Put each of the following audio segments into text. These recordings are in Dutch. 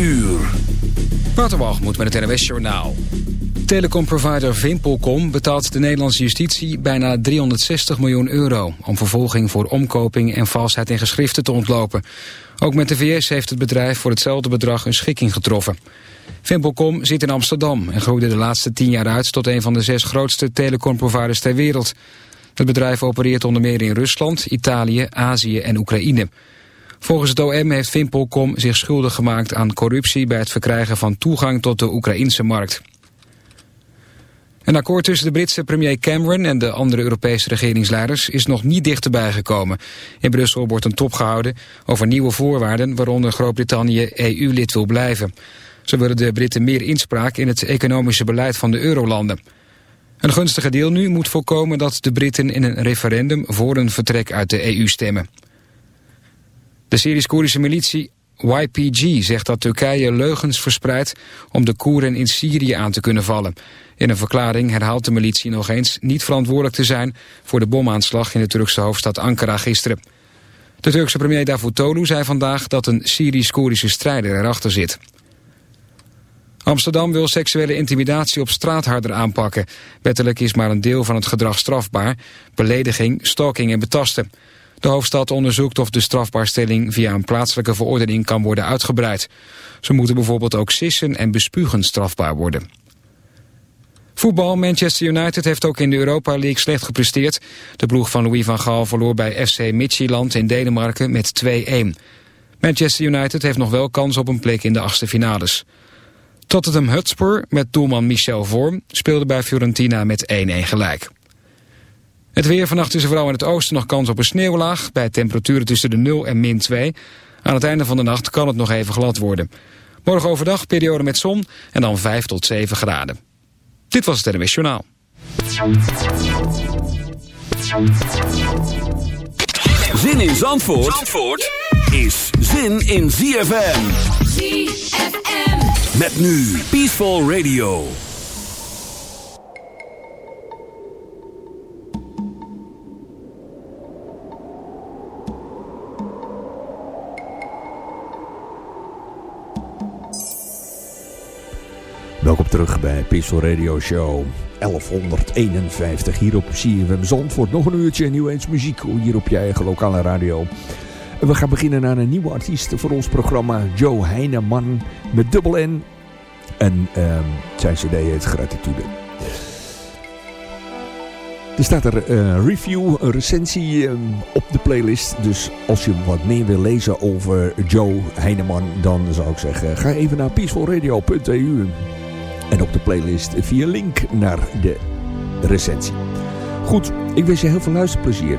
uur. moet met het NWS Journaal. Telecomprovider Vimpelcom betaalt de Nederlandse justitie bijna 360 miljoen euro... om vervolging voor omkoping en valsheid in geschriften te ontlopen. Ook met de VS heeft het bedrijf voor hetzelfde bedrag een schikking getroffen. Vimpelcom zit in Amsterdam en groeide de laatste tien jaar uit... tot een van de zes grootste telecomproviders ter wereld. Het bedrijf opereert onder meer in Rusland, Italië, Azië en Oekraïne... Volgens het OM heeft Vimpelcom zich schuldig gemaakt aan corruptie... bij het verkrijgen van toegang tot de Oekraïnse markt. Een akkoord tussen de Britse premier Cameron en de andere Europese regeringsleiders is nog niet dichterbij gekomen. In Brussel wordt een top gehouden over nieuwe voorwaarden waaronder Groot-Brittannië EU-lid wil blijven. Zo willen de Britten meer inspraak in het economische beleid van de eurolanden. Een gunstige deel nu moet voorkomen dat de Britten in een referendum voor een vertrek uit de EU stemmen. De Syrisch-Koerdische militie YPG zegt dat Turkije leugens verspreidt om de Koeren in Syrië aan te kunnen vallen. In een verklaring herhaalt de militie nog eens niet verantwoordelijk te zijn voor de bomaanslag in de Turkse hoofdstad Ankara gisteren. De Turkse premier Davutoglu zei vandaag dat een Syrisch-Koerdische strijder erachter zit. Amsterdam wil seksuele intimidatie op straat harder aanpakken. Wettelijk is maar een deel van het gedrag strafbaar. Belediging, stalking en betasten. De hoofdstad onderzoekt of de strafbaarstelling via een plaatselijke verordening kan worden uitgebreid. Zo moeten bijvoorbeeld ook sissen en bespugen strafbaar worden. Voetbal Manchester United heeft ook in de Europa League slecht gepresteerd. De ploeg van Louis van Gaal verloor bij FC Midtjylland in Denemarken met 2-1. Manchester United heeft nog wel kans op een plek in de achtste finales. Tottenham Hotspur met doelman Michel Vorm speelde bij Fiorentina met 1-1 gelijk. Het weer vannacht is er vooral in het oosten nog kans op een sneeuwlaag... bij temperaturen tussen de 0 en min 2. Aan het einde van de nacht kan het nog even glad worden. Morgen overdag periode met zon en dan 5 tot 7 graden. Dit was het NWS Journaal. Zin in Zandvoort, Zandvoort is zin in ZFM. ZFM. Met nu Peaceful Radio. Welkom terug bij Peaceful Radio Show 1151 hier op CFM Zandvoort. Nog een uurtje nieuw eens muziek hier op je eigen lokale radio. We gaan beginnen aan een nieuwe artiest voor ons programma. Joe Heineman met dubbel N. En um, zijn cd heet Gratitude. Er staat er een review, een recensie um, op de playlist. Dus als je wat meer wil lezen over Joe Heineman, dan zou ik zeggen, ga even naar peacefulradio.eu en op de playlist via link naar de recensie. Goed, ik wens je heel veel luisterplezier.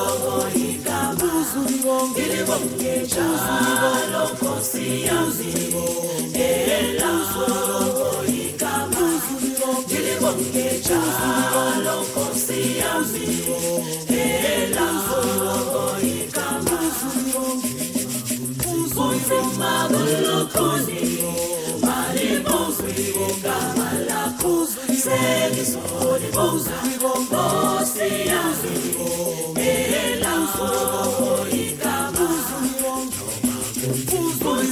ngilibo njalo nkosi yami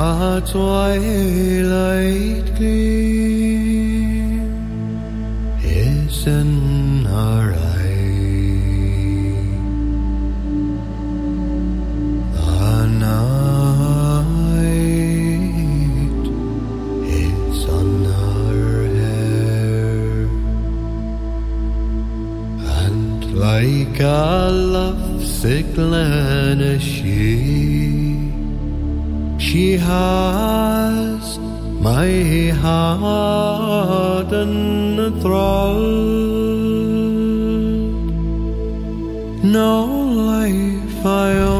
Our twilight gleam is in our eyes. The night is on our hair, and like a lovesick land. She has my heart enthralled. No life I own.